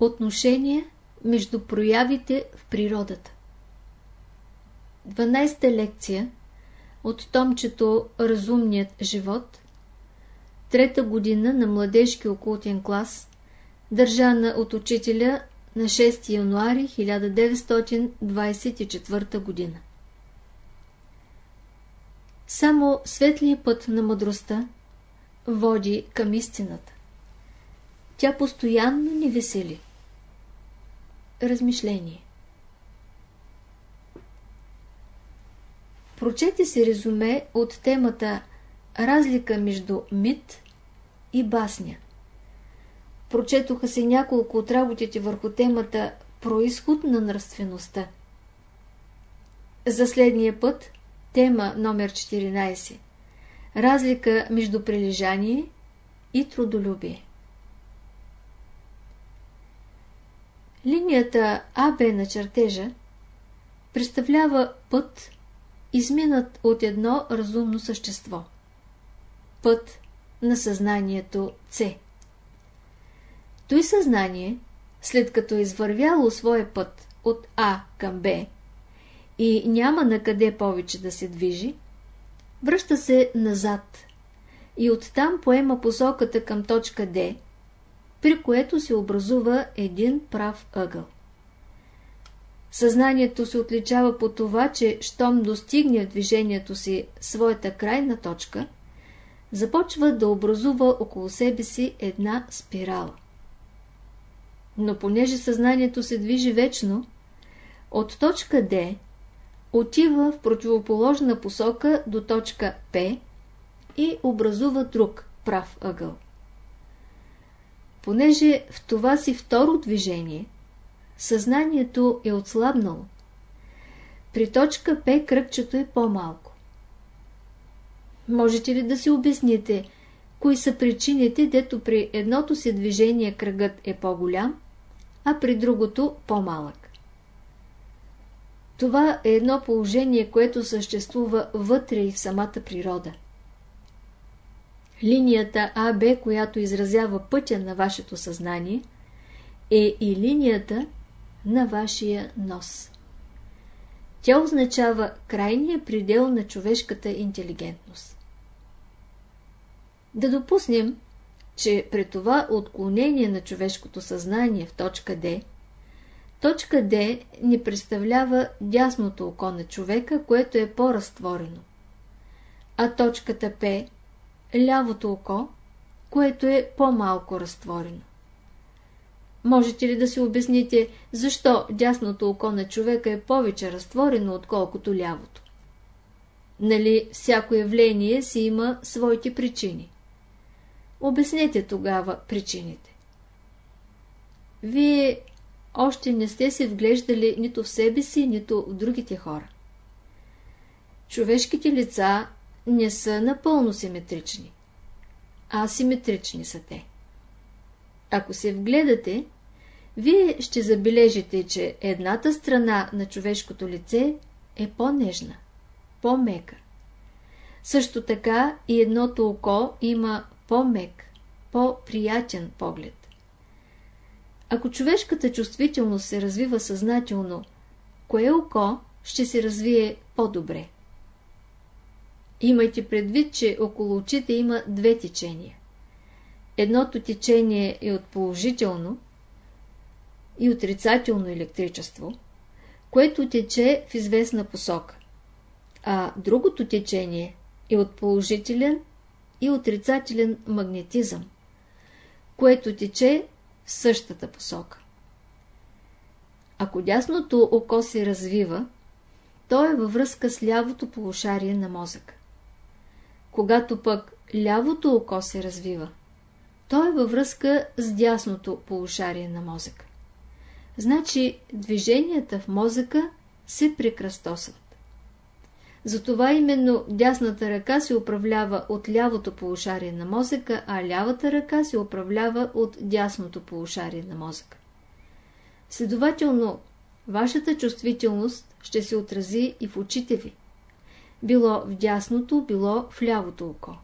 Отношение между проявите в природата 12-та лекция от томчето Разумният живот Трета година на младежки окултен клас държана от учителя на 6 януари 1924 година Само светлият път на мъдростта води към истината. Тя постоянно ни весели. Размишление Прочете се резюме от темата Разлика между мит и басня. Прочетоха се няколко от работите върху темата Происход на нравствеността. За следния път тема номер 14 Разлика между прилежание и трудолюбие. Линията АБ на чертежа представлява път, изминат от едно разумно същество. Път на съзнанието С. Той съзнание, след като е извървяло своя път от А към Б и няма на къде повече да се движи, връща се назад и оттам поема посоката към точка Д, при което се образува един прав ъгъл. Съзнанието се отличава по това, че щом достигне в движението си своята крайна точка, започва да образува около себе си една спирала. Но понеже съзнанието се движи вечно, от точка Д отива в противоположна посока до точка П и образува друг прав ъгъл. Понеже в това си второ движение съзнанието е отслабнало, при точка П кръгчето е по-малко. Можете ли да си обясните, кои са причините, дето при едното си движение кръгът е по-голям, а при другото по-малък? Това е едно положение, което съществува вътре и в самата природа. Линията АБ, която изразява пътя на вашето съзнание, е и линията на вашия нос. Тя означава крайния предел на човешката интелигентност. Да допуснем, че при това отклонение на човешкото съзнание в точка Д – Точка D ни представлява дясното око на човека, което е по-разтворено. А точката P – лявото око, което е по-малко разтворено. Можете ли да си обясните, защо дясното око на човека е повече разтворено, отколкото лявото? Нали всяко явление си има своите причини? Обяснете тогава причините. Вие още не сте се вглеждали нито в себе си, нито в другите хора. Човешките лица не са напълно симетрични. Асиметрични са те. Ако се вгледате, вие ще забележите, че едната страна на човешкото лице е по-нежна, по-мека. Също така и едното око има по-мек, по-приятен поглед. Ако човешката чувствителност се развива съзнателно, кое око ще се развие по-добре? Имайте предвид, че около очите има две течения. Едното течение е от положително и отрицателно електричество, което тече в известна посока, а другото течение е от положителен и отрицателен магнетизъм, което тече в същата посока. Ако дясното око се развива, то е във връзка с лявото полушарие на мозъка. Когато пък лявото око се развива, то е във връзка с дясното полушарие на мозъка. Значи движенията в мозъка се прекръстосват. Затова именно дясната ръка се управлява от лявото полушарие на мозъка, а лявата ръка се управлява от дясното полушарие на мозъка. Следователно, вашата чувствителност ще се отрази и в очите ви. Било в дясното, било в лявото око.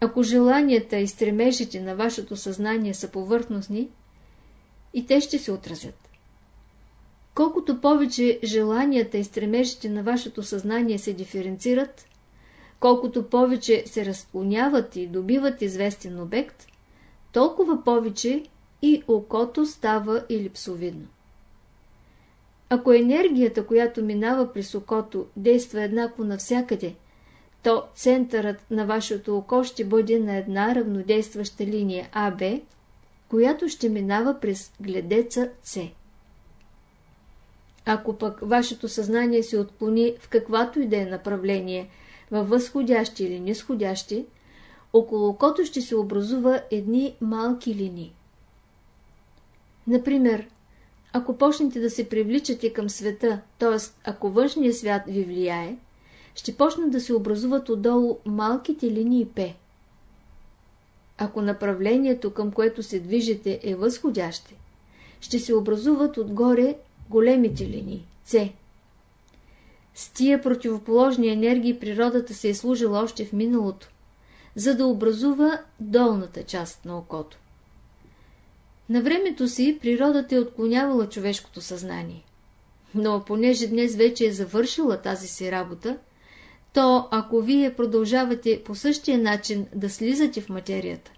Ако желанията и стремежите на вашето съзнание са повърхностни, и те ще се отразят. Колкото повече желанията и стремежите на вашето съзнание се диференцират, колкото повече се разклоняват и добиват известен обект, толкова повече и окото става елипсовидно. Ако енергията, която минава през окото, действа еднакво навсякъде, то центърът на вашето око ще бъде на една равнодействаща линия АБ, която ще минава през гледеца С. Ако пък вашето съзнание се отклони в каквато и да е направление, във възходящи или нисходящи, около окото ще се образува едни малки линии. Например, ако почнете да се привличате към света, т.е. ако външният свят ви влияе, ще почнат да се образуват отдолу малките линии П. Ако направлението, към което се движите, е възходяще, ще се образуват отгоре големите линии С. С тия противоположни енергии природата се е служила още в миналото, за да образува долната част на окото. На времето си природата е отклонявала човешкото съзнание. Но понеже днес вече е завършила тази си работа, то ако вие продължавате по същия начин да слизате в материята,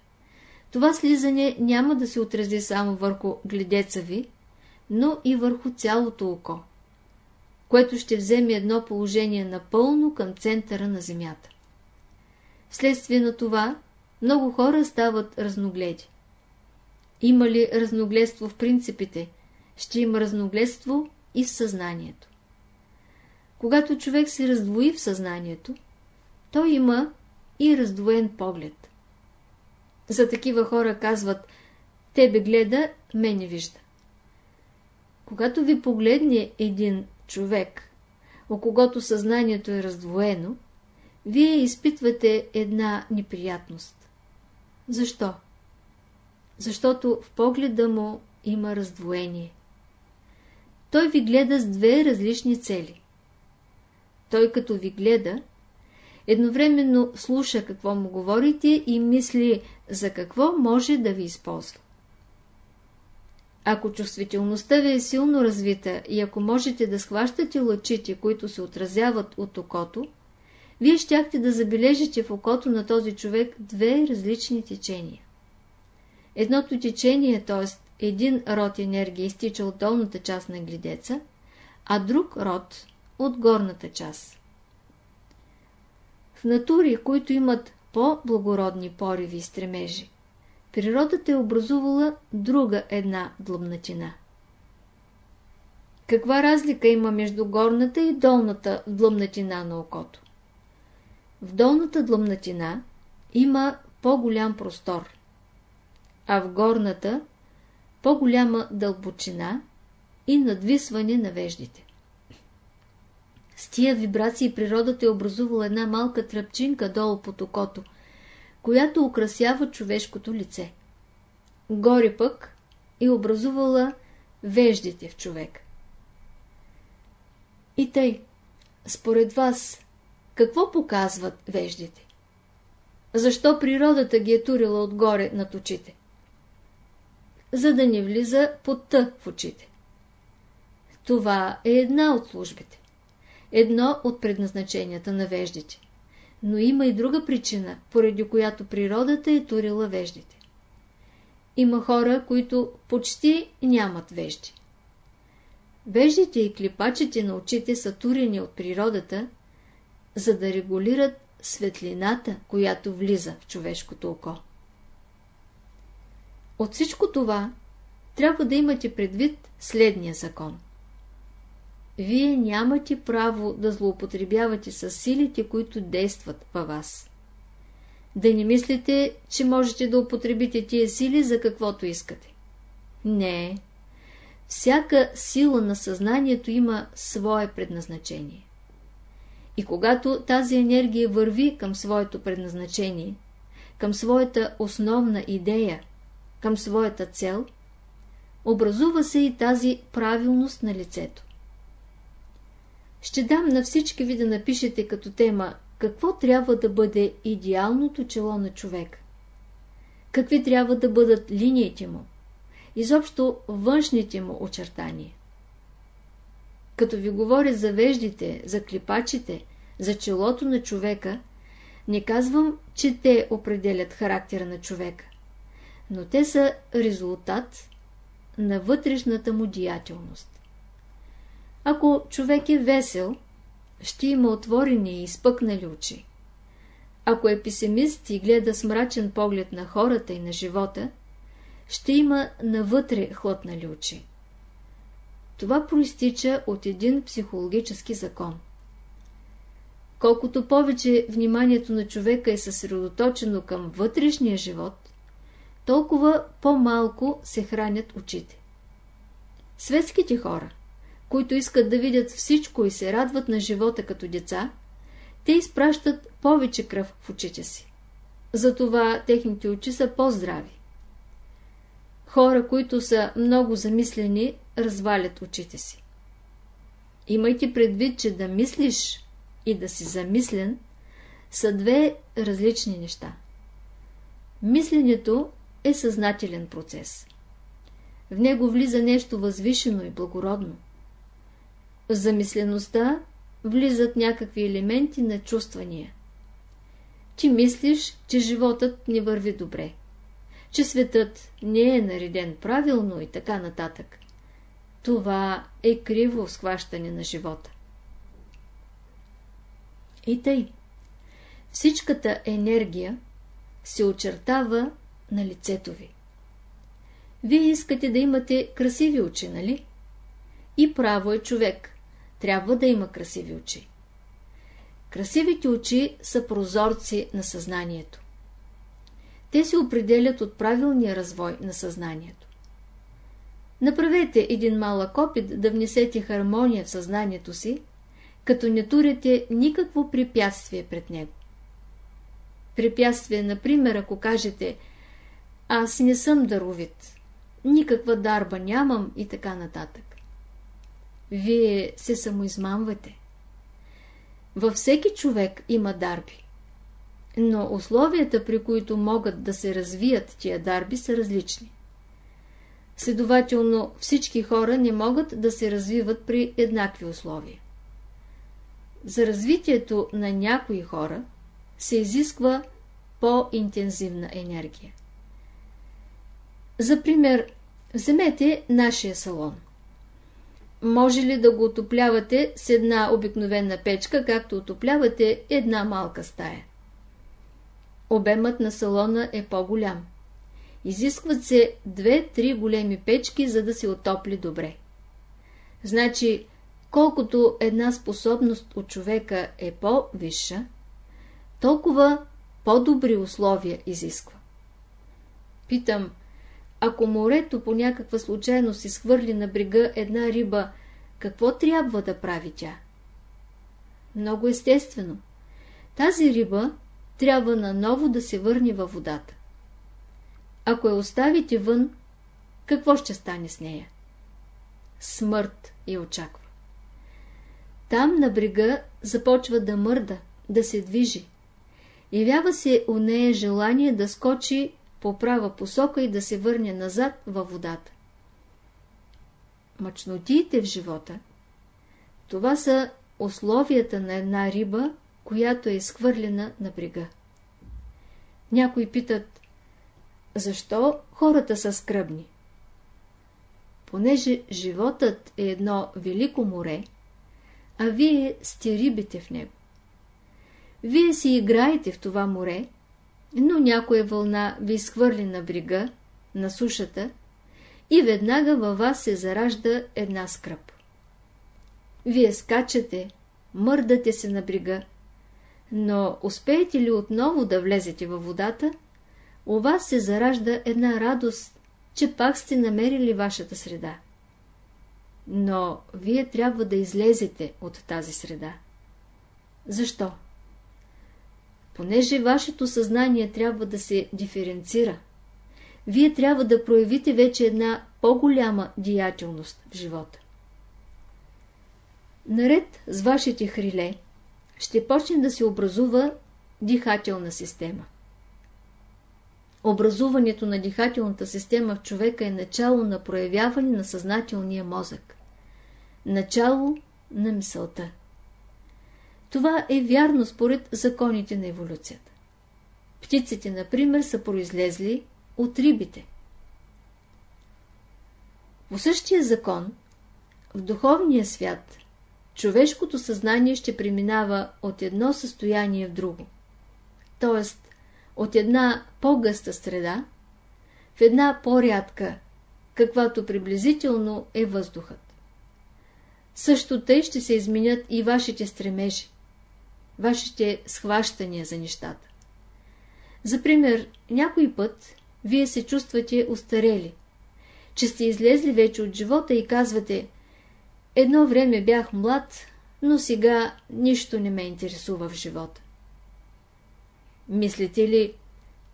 това слизане няма да се отрази само върху гледеца ви, но и върху цялото око, което ще вземе едно положение напълно към центъра на Земята. Вследствие на това много хора стават разногледи. Има ли разногледство в принципите, ще има разногледство и в съзнанието. Когато човек се раздвои в съзнанието, той има и раздвоен поглед. За такива хора казват, тебе гледа, ме не вижда. Когато ви погледне един човек, о когото съзнанието е раздвоено, вие изпитвате една неприятност. Защо? Защото в погледа му има раздвоение. Той ви гледа с две различни цели. Той като ви гледа, едновременно слуша какво му говорите и мисли за какво може да ви използва. Ако чувствителността ви е силно развита и ако можете да схващате лъчите, които се отразяват от окото, вие щяхте да забележите в окото на този човек две различни течения. Едното течение, т.е. един род енергия изтича от долната част на гледеца, а друг род от горната част. В натури, които имат по-благородни пориви и стремежи, природата е образувала друга една длъбнатина. Каква разлика има между горната и долната длъбнатина на окото? В долната длъбнатина има по-голям простор, а в горната по-голяма дълбочина и надвисване на веждите. С тия вибрации природата е образувала една малка тръпчинка долу под окото, която украсява човешкото лице. Горе пък е образувала веждите в човек. И тъй, според вас, какво показват веждите? Защо природата ги е турила отгоре над очите? За да не влиза под тъ в очите. Това е една от службите. Едно от предназначенията на веждите. Но има и друга причина, поради която природата е турила веждите. Има хора, които почти нямат вежди. Веждите и клипачите на очите са турени от природата, за да регулират светлината, която влиза в човешкото око. От всичко това трябва да имате предвид следния закон. Вие нямате право да злоупотребявате с силите, които действат във вас. Да не мислите, че можете да употребите тия сили за каквото искате. Не. Всяка сила на съзнанието има свое предназначение. И когато тази енергия върви към своето предназначение, към своята основна идея, към своята цел, образува се и тази правилност на лицето. Ще дам на всички ви да напишете като тема какво трябва да бъде идеалното чело на човек. Какви трябва да бъдат линиите му? изобщо външните му очертания. Като ви говоря за веждите, за клипачите, за челото на човека, не казвам, че те определят характера на човека, но те са резултат на вътрешната му деятелност. Ако човек е весел, ще има отворени и изпъкнали очи. Ако е песимист и гледа с мрачен поглед на хората и на живота, ще има навътре хлътнали очи. Това проистича от един психологически закон. Колкото повече вниманието на човека е съсредоточено към вътрешния живот, толкова по-малко се хранят очите. Светските хора, които искат да видят всичко и се радват на живота като деца, те изпращат повече кръв в очите си. Затова техните очи са по-здрави. Хора, които са много замислени, развалят очите си. Имайте предвид, че да мислиш и да си замислен са две различни неща. Мисленето е съзнателен процес. В него влиза нещо възвишено и благородно. В замислеността влизат някакви елементи на чувствания. Ти мислиш, че животът не върви добре, че светът не е нареден правилно и така нататък. Това е криво схващане на живота. И тъй, всичката енергия се очертава на лицето ви. Вие искате да имате красиви очи, нали? И право е човек. Трябва да има красиви очи. Красивите очи са прозорци на съзнанието. Те се определят от правилния развой на съзнанието. Направете един малък опит да внесете хармония в съзнанието си, като не турите никакво препятствие пред него. Препятствие, например, ако кажете «Аз не съм даровит, никаква дарба нямам» и така нататък. Вие се самоизмамвате. Във всеки човек има дарби. Но условията, при които могат да се развият тия дарби, са различни. Следователно, всички хора не могат да се развиват при еднакви условия. За развитието на някои хора се изисква по-интензивна енергия. За пример, вземете нашия салон. Може ли да го отоплявате с една обикновена печка, както отоплявате една малка стая? Обемът на салона е по-голям. Изискват се две-три големи печки, за да се отопли добре. Значи, колкото една способност от човека е по-висша, толкова по-добри условия изисква. Питам, ако морето по някаква случайност изхвърли на брега една риба, какво трябва да прави тя? Много естествено. Тази риба трябва наново да се върне във водата. Ако я оставите вън, какво ще стане с нея? Смърт я очаква. Там на брега започва да мърда, да се движи. Явява се у нея желание да скочи по права посока и да се върне назад във водата. Мъчнотиите в живота – това са условията на една риба, която е изхвърлена на брега. Някои питат, защо хората са скръбни? Понеже животът е едно велико море, а вие сте рибите в него. Вие си играете в това море, но някоя вълна ви изхвърли на брега, на сушата, и веднага във вас се заражда една скръп. Вие скачате, мърдате се на брега, но успеете ли отново да влезете във водата, у вас се заражда една радост, че пак сте намерили вашата среда. Но вие трябва да излезете от тази среда. Защо? Понеже вашето съзнание трябва да се диференцира, вие трябва да проявите вече една по-голяма деятелност в живота. Наред с вашите хриле ще почне да се образува дихателна система. Образуването на дихателната система в човека е начало на проявяване на съзнателния мозък. Начало на мисълта. Това е вярно според законите на еволюцията. Птиците, например, са произлезли от рибите. По същия закон, в духовния свят, човешкото съзнание ще преминава от едно състояние в друго. Тоест, от една по-гъста среда в една по-рядка, каквато приблизително е въздухът. Също тъй ще се изменят и вашите стремежи, вашите схващания за нещата. За пример, някой път вие се чувствате устарели, че сте излезли вече от живота и казвате Едно време бях млад, но сега нищо не ме интересува в живота. Мислите ли,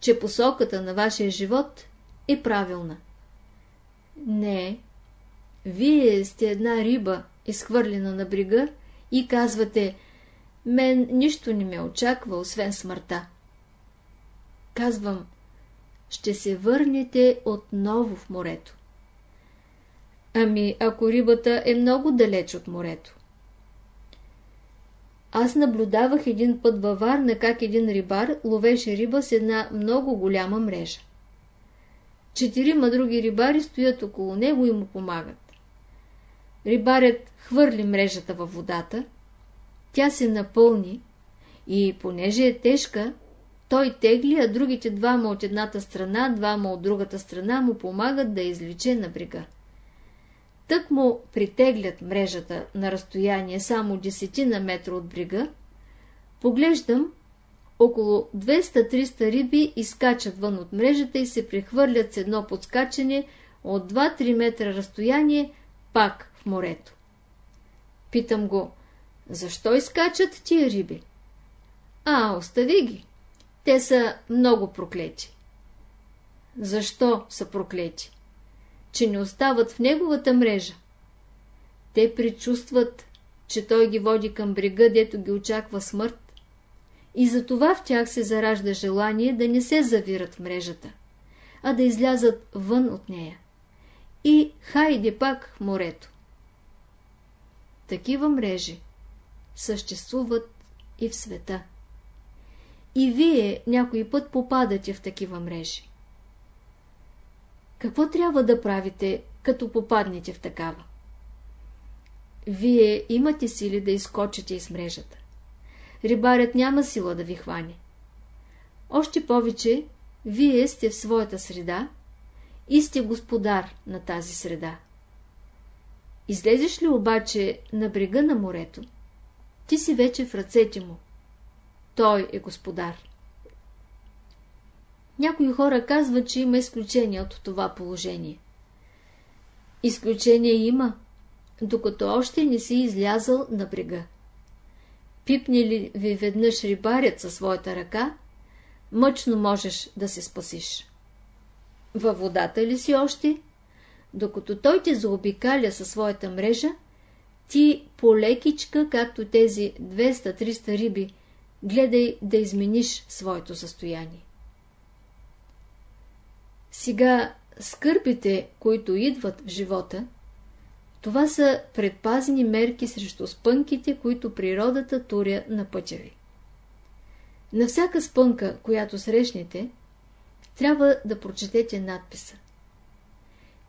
че посоката на вашия живот е правилна? Не. Вие сте една риба, изхвърлена на брега и казвате мен нищо не ме очаква, освен смъртта. Казвам, ще се върнете отново в морето. Ами, ако рибата е много далеч от морето? Аз наблюдавах един път във Варна как един рибар ловеше риба с една много голяма мрежа. Четирима други рибари стоят около него и му помагат. Рибарят хвърли мрежата във водата, тя се напълни и, понеже е тежка, той тегли, а другите двама от едната страна, двама от другата страна му помагат да извлече на брега. Тък му притеглят мрежата на разстояние само десетина метра от брега, поглеждам, около 200-300 риби изкачат вън от мрежата и се прехвърлят с едно подскачане от 2-3 метра разстояние пак в морето. Питам го, защо изкачат тия риби? А, остави ги. Те са много проклети. Защо са проклети? че не остават в неговата мрежа. Те предчувстват, че той ги води към брега, дето ги очаква смърт. И затова в тях се заражда желание да не се завират в мрежата, а да излязат вън от нея. И хайде пак в морето. Такива мрежи съществуват и в света. И вие някой път попадате в такива мрежи. Какво трябва да правите, като попаднете в такава? Вие имате сили да изкочите из мрежата. Рибарят няма сила да ви хване. Още повече, вие сте в своята среда и сте господар на тази среда. Излезеш ли обаче на брега на морето, ти си вече в ръцете му. Той е господар. Някои хора казват, че има изключение от това положение. Изключение има, докато още не си излязъл на брега. Пипне ли ви веднъж рибарят със своята ръка, мъчно можеш да се спасиш. Във водата ли си още? Докато той те заобикаля със своята мрежа, ти полекичка, както тези 200-300 риби, гледай да измениш своето състояние. Сега скърбите, които идват в живота, това са предпазни мерки срещу спънките, които природата туря на пътя ви. На всяка спънка, която срещнете, трябва да прочетете надписа.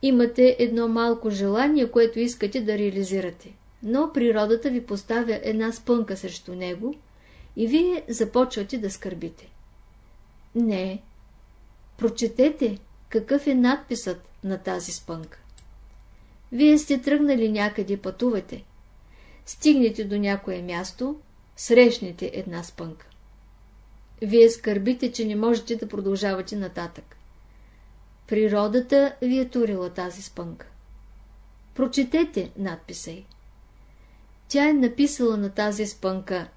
Имате едно малко желание, което искате да реализирате, но природата ви поставя една спънка срещу него и вие започвате да скърбите. Не, прочетете какъв е надписът на тази спънка. Вие сте тръгнали някъде, пътувате. Стигнете до някое място, срещнете една спънка. Вие скърбите, че не можете да продължавате нататък. Природата ви е турила тази спънка. Прочетете надписа й. Тя е написала на тази спънка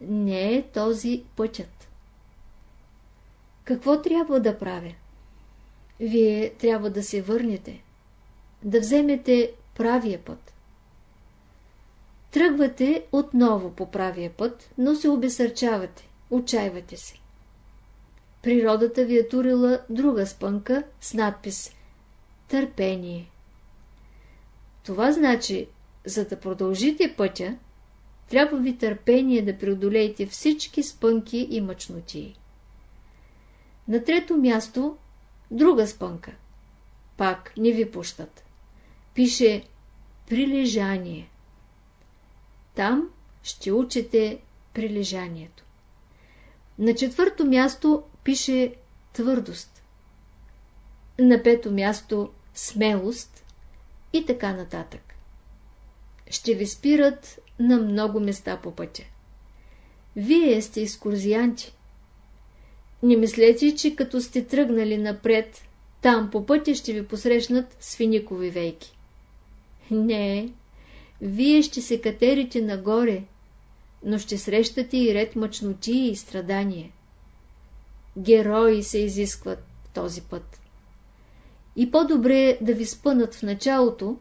«Не е този пътят». Какво трябва да правя? вие трябва да се върнете, да вземете правия път. Тръгвате отново по правия път, но се обесърчавате, отчаивате се. природата ви е турила друга спънка с надпис Търпение. Това значи, за да продължите пътя, трябва ви търпение да преодолеете всички спънки и мъчноти. На трето място друга спънка. Пак не ви пущат. Пише прилежание. Там ще учите прилежанието. На четвърто място пише твърдост. На пето място смелост и така нататък. Ще ви спират на много места по пътя. Вие сте изкурзианти. Не мислете, че като сте тръгнали напред, там по пътя ще ви посрещнат свиникови вейки. Не, вие ще се катерите нагоре, но ще срещате и ред мъчноти и страдания. Герои се изискват този път. И по-добре е да ви спънат в началото,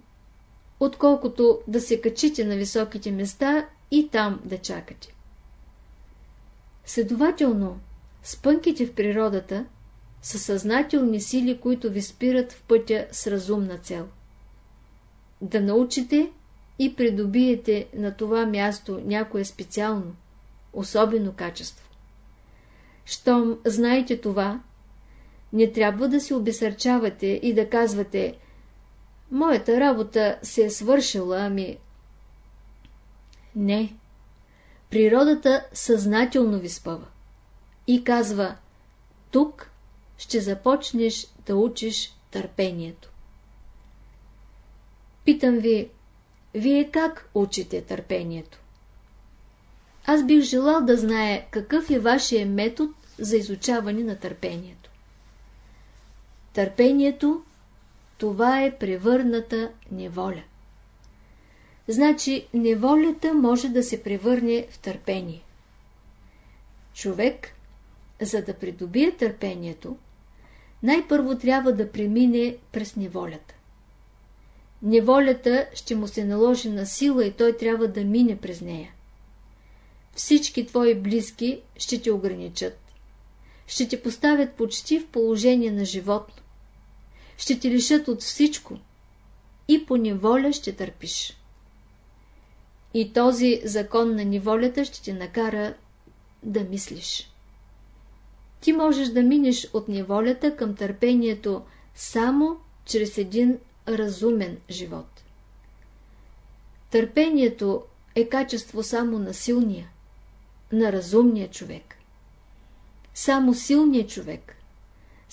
отколкото да се качите на високите места и там да чакате. Следователно, спънките в природата са съзнателни сили, които ви спират в пътя с разумна цел. Да научите и придобиете на това място някое специално, особено качество. Щом знаете това, не трябва да се обесърчавате и да казвате Моята работа се е свършила, ами... Не. Природата съзнателно ви спъва и казва Тук ще започнеш да учиш търпението. Питам ви, вие как учите търпението? Аз бих желал да знае какъв е вашия метод за изучаване на търпението. Търпението – това е превърната неволя. Значи неволята може да се превърне в търпение. Човек, за да придобие търпението, най-първо трябва да премине през неволята. Неволята ще му се наложи на сила и той трябва да мине през нея. Всички твои близки ще те ограничат. Ще те поставят почти в положение на животно. Ще те лишат от всичко и по неволя ще търпиш. И този закон на неволята ще те накара да мислиш. Ти можеш да минеш от неволята към търпението само чрез един разумен живот. Търпението е качество само на силния, на разумния човек. Само силният човек,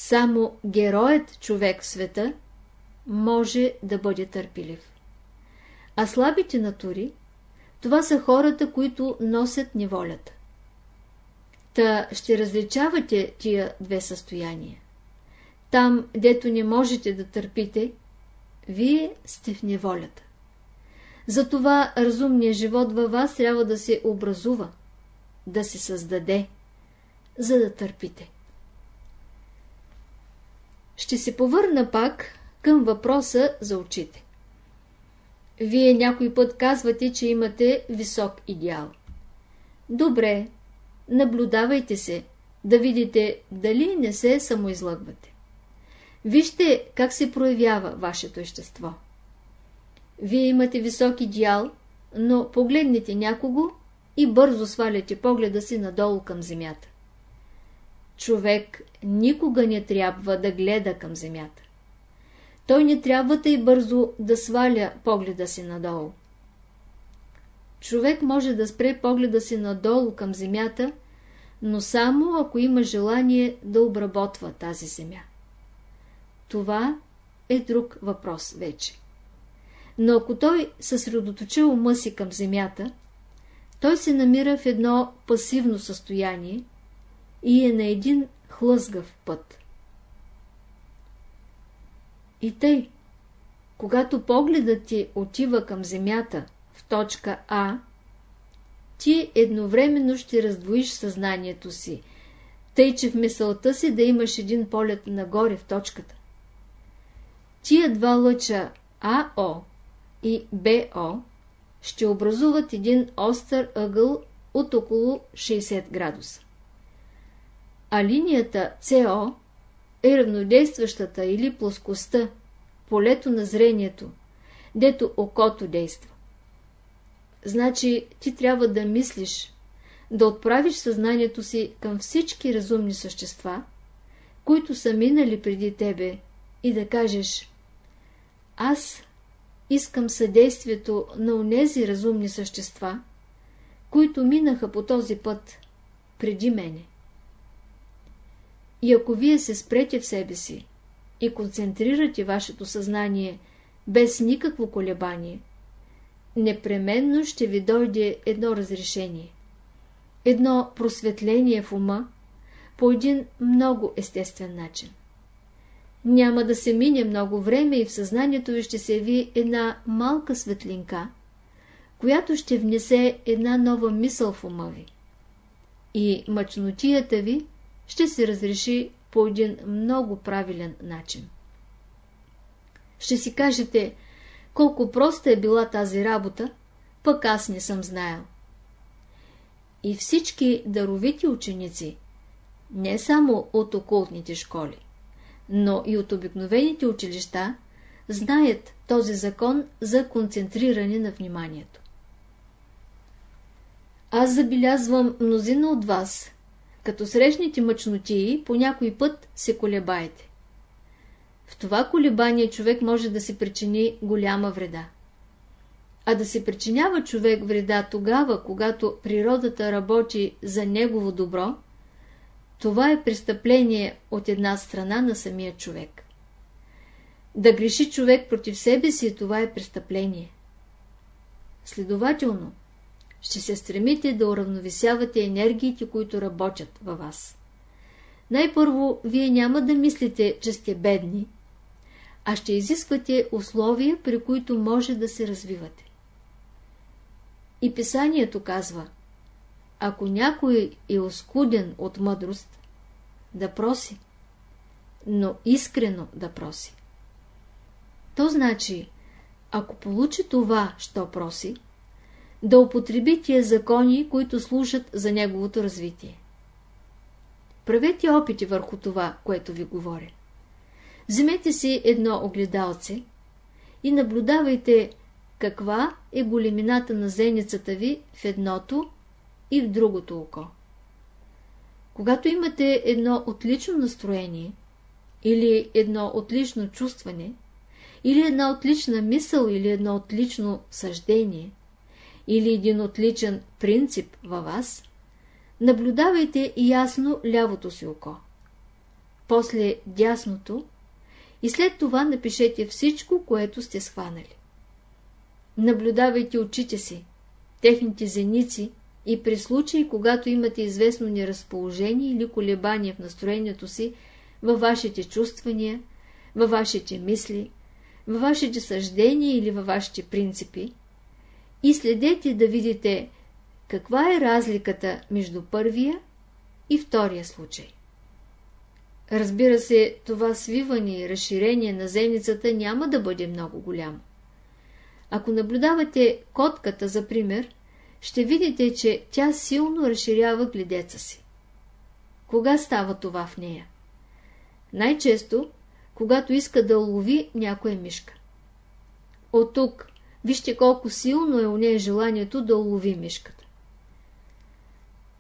само героят човек в света може да бъде търпелив. А слабите натури, това са хората, които носят неволята. Та ще различавате тия две състояния. Там, дето не можете да търпите, вие сте в неволята. Затова разумният живот във вас трябва да се образува, да се създаде, за да търпите. Ще се повърна пак към въпроса за очите. Вие някой път казвате, че имате висок идеал. Добре, наблюдавайте се, да видите дали не се самоизлъгвате. Вижте как се проявява вашето ещество. Вие имате висок идеал, но погледнете някого и бързо сваляте погледа си надолу към земята. Човек никога не трябва да гледа към земята. Той не трябва тъй бързо да сваля погледа си надолу. Човек може да спре погледа си надолу към земята, но само ако има желание да обработва тази земя. Това е друг въпрос вече. Но ако той съсредоточи ума си към земята, той се намира в едно пасивно състояние и е на един хлъзгав път. И тъй, когато погледът ти отива към земята в точка А, ти едновременно ще раздвоиш съзнанието си, тъй че в мисълта си да имаш един полет нагоре в точката. Тия два лъча АО и БО ще образуват един остър ъгъл от около 60 градуса. А линията CO е равнодействащата или плоскостта, полето на зрението, дето окото действа. Значи ти трябва да мислиш, да отправиш съзнанието си към всички разумни същества, които са минали преди тебе и да кажеш Аз искам съдействието на онези разумни същества, които минаха по този път преди мене. И ако вие се спрете в себе си и концентрирате вашето съзнание без никакво колебание, непременно ще ви дойде едно разрешение, едно просветление в ума по един много естествен начин. Няма да се мине много време и в съзнанието ви ще се яви една малка светлинка, която ще внесе една нова мисъл в ума ви. И мъчнотията ви ще се разреши по един много правилен начин. Ще си кажете, колко проста е била тази работа, пък аз не съм знаел. И всички даровити ученици, не само от окултните школи, но и от обикновените училища, знаят този закон за концентриране на вниманието. Аз забелязвам мнозина от вас, като срещните мъчнотии, по някой път се колебаете. В това колебание човек може да се причини голяма вреда. А да се причинява човек вреда тогава, когато природата работи за негово добро, това е престъпление от една страна на самия човек. Да греши човек против себе си, това е престъпление. Следователно, ще се стремите да уравновесявате енергиите, които работят във вас. Най-първо, вие няма да мислите, че сте бедни, а ще изисквате условия, при които може да се развивате. И писанието казва, ако някой е оскуден от мъдрост, да проси, но искрено да проси. То значи, ако получи това, що проси, да употреби тия закони, които служат за неговото развитие. Правете опити върху това, което ви говоря. Вземете си едно огледалце и наблюдавайте каква е големината на зеницата ви в едното и в другото око. Когато имате едно отлично настроение или едно отлично чувстване, или една отлична мисъл или едно отлично съждение – или един отличен принцип във вас, наблюдавайте ясно лявото си око. После дясното и след това напишете всичко, което сте схванали. Наблюдавайте очите си, техните зеници и при случаи, когато имате известно неразположение или колебание в настроението си, във вашите чувствания, във вашите мисли, във вашите съждения или във вашите принципи, и следете да видите каква е разликата между първия и втория случай. Разбира се, това свиване и разширение на зеницата няма да бъде много голямо. Ако наблюдавате котката, за пример, ще видите, че тя силно разширява гледеца си. Кога става това в нея? Най-често, когато иска да лови някоя мишка. От тук Вижте колко силно е у нея желанието да улови мишката.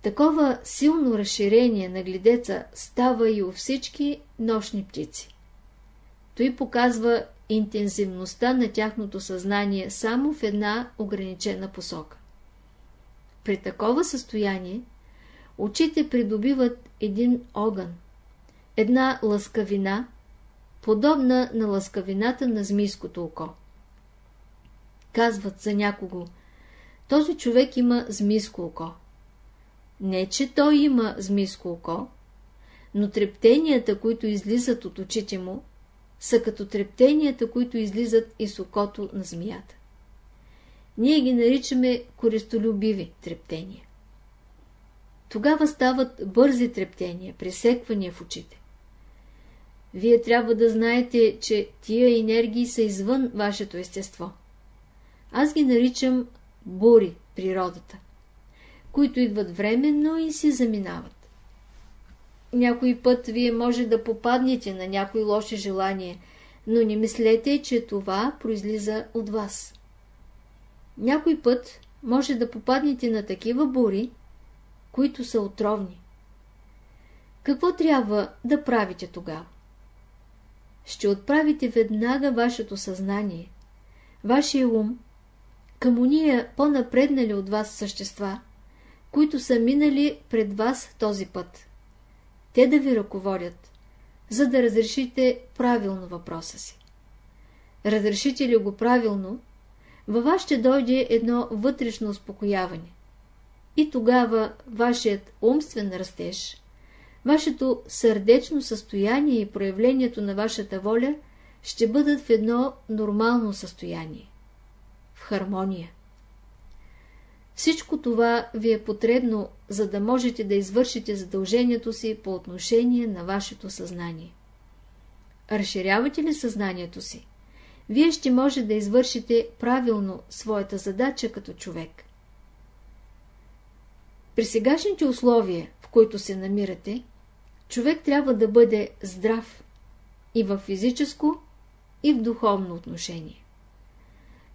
Такова силно разширение на гледеца става и у всички нощни птици. Той показва интензивността на тяхното съзнание само в една ограничена посока. При такова състояние очите придобиват един огън, една лъскавина, подобна на лъскавината на змийското око казват за някого. Този човек има змийско око. Не, че той има змийско око, но трептенията, които излизат от очите му, са като трептенията, които излизат из окото на змията. Ние ги наричаме користолюбиви трептения. Тогава стават бързи трептения, пресеквания в очите. Вие трябва да знаете, че тия енергии са извън вашето естество. Аз ги наричам бури природата, които идват временно и си заминават. някой път вие може да попаднете на някои лоши желания, но не мислете, че това произлиза от вас. Някой път може да попаднете на такива бури, които са отровни. Какво трябва да правите тогава? Ще отправите веднага вашето съзнание, вашия ум, към уния по-напреднали от вас същества, които са минали пред вас този път. Те да ви ръководят, за да разрешите правилно въпроса си. Разрешите ли го правилно, във вас ще дойде едно вътрешно успокояване. И тогава вашият умствен растеж, вашето сърдечно състояние и проявлението на вашата воля ще бъдат в едно нормално състояние, хармония. Всичко това ви е потребно, за да можете да извършите задължението си по отношение на вашето съзнание. Разширявате ли съзнанието си? Вие ще може да извършите правилно своята задача като човек. При сегашните условия, в които се намирате, човек трябва да бъде здрав и в физическо, и в духовно отношение.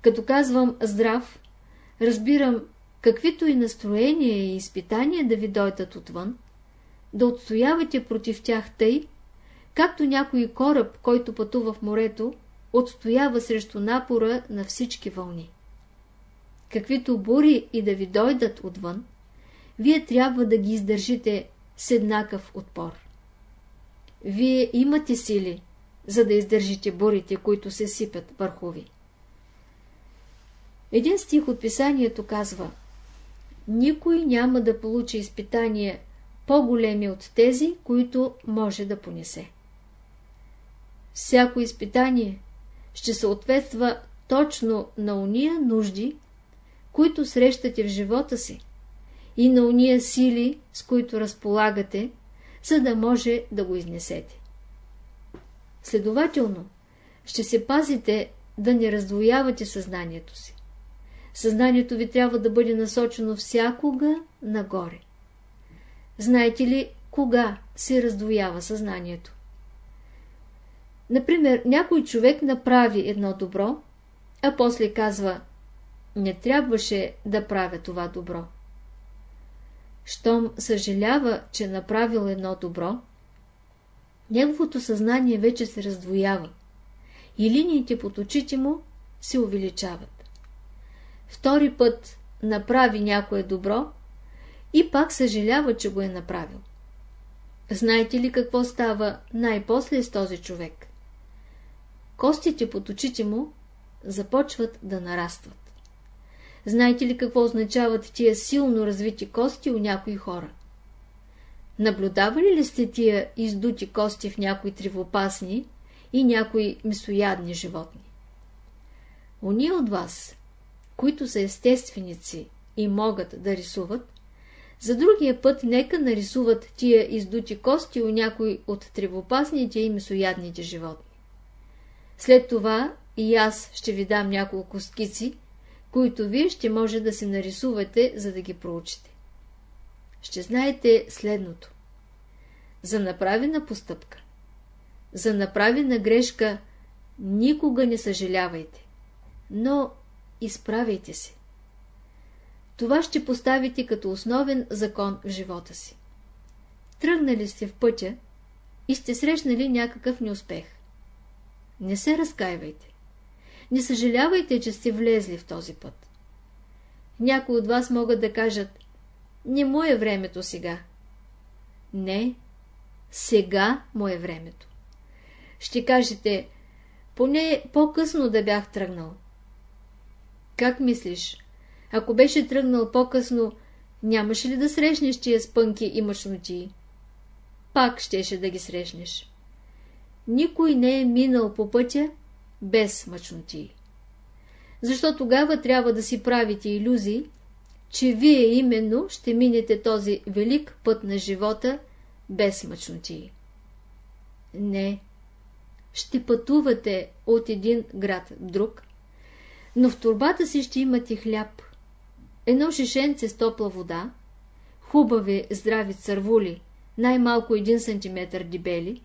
Като казвам здрав, разбирам каквито и настроения и изпитания да ви дойдат отвън, да отстоявате против тях тъй, както някой кораб, който пътува в морето, отстоява срещу напора на всички вълни. Каквито бури и да ви дойдат отвън, вие трябва да ги издържите с еднакъв отпор. Вие имате сили, за да издържите бурите, които се сипят върху ви. Един стих от писанието казва Никой няма да получи изпитания по-големи от тези, които може да понесе. Всяко изпитание ще съответства точно на уния нужди, които срещате в живота си и на уния сили, с които разполагате, за да може да го изнесете. Следователно, ще се пазите да не раздвоявате съзнанието си. Съзнанието ви трябва да бъде насочено всякога нагоре. Знаете ли кога се раздвоява съзнанието? Например, някой човек направи едно добро, а после казва не трябваше да правя това добро. Щом съжалява, че направил едно добро, неговото съзнание вече се раздвоява и линиите под очите му се увеличават. Втори път направи някое добро и пак съжалява, че го е направил. Знаете ли какво става най-после с този човек? Костите под очите му започват да нарастват. Знаете ли какво означават тия силно развити кости у някои хора? Наблюдавали ли сте тия издути кости в някои тривопасни и някои месоядни животни? Уния от вас, които са естественици и могат да рисуват, за другия път нека нарисуват тия издути кости у някои от тревопасните и месоядните животни. След това и аз ще ви дам няколко скици, които вие ще може да се нарисувате, за да ги проучите. Ще знаете следното. За направена постъпка, за направена грешка никога не съжалявайте, но изправяйте се. Това ще поставите като основен закон в живота си. Тръгнали сте в пътя и сте срещнали някакъв неуспех. Не се разкаивайте. Не съжалявайте, че сте влезли в този път. Някои от вас могат да кажат, не му е времето сега. Не, сега му е времето. Ще кажете, поне по-късно да бях тръгнал. Как мислиш, ако беше тръгнал по-късно, нямаше ли да срещнеш тия спънки и мъчноти? Пак щеше да ги срещнеш никой не е минал по пътя без мъчноти. Защо тогава трябва да си правите иллюзии, че вие именно ще минете този велик път на живота без мъчноти? Не. Ще пътувате от един град в друг, но в турбата си ще имате хляб, едно шишенце с топла вода, хубави здрави цървули, най-малко 1 см дебели,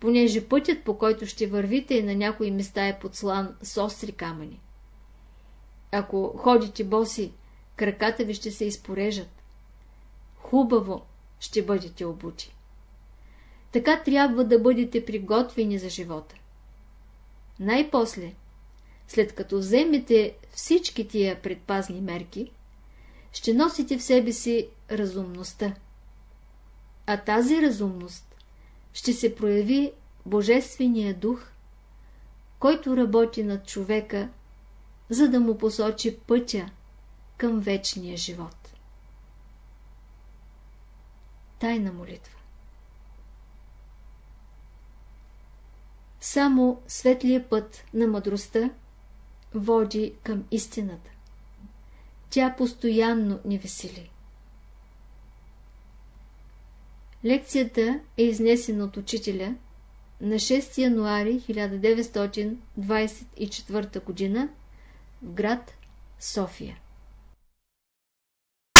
понеже пътят по който ще вървите на някои места е подслан с остри камъни. Ако ходите боси, краката ви ще се изпорежат. Хубаво ще бъдете обучи. Така трябва да бъдете приготвени за живота. Най-после, след като вземете всички тия предпазни мерки, ще носите в себе си разумността. А тази разумност ще се прояви Божествения дух, който работи над човека, за да му посочи пътя към вечния живот. Тайна молитва Само светлия път на мъдростта води към истината. Тя постоянно ни весели. Лекцията е изнесена от учителя на 6 януари 1924 г. в град София.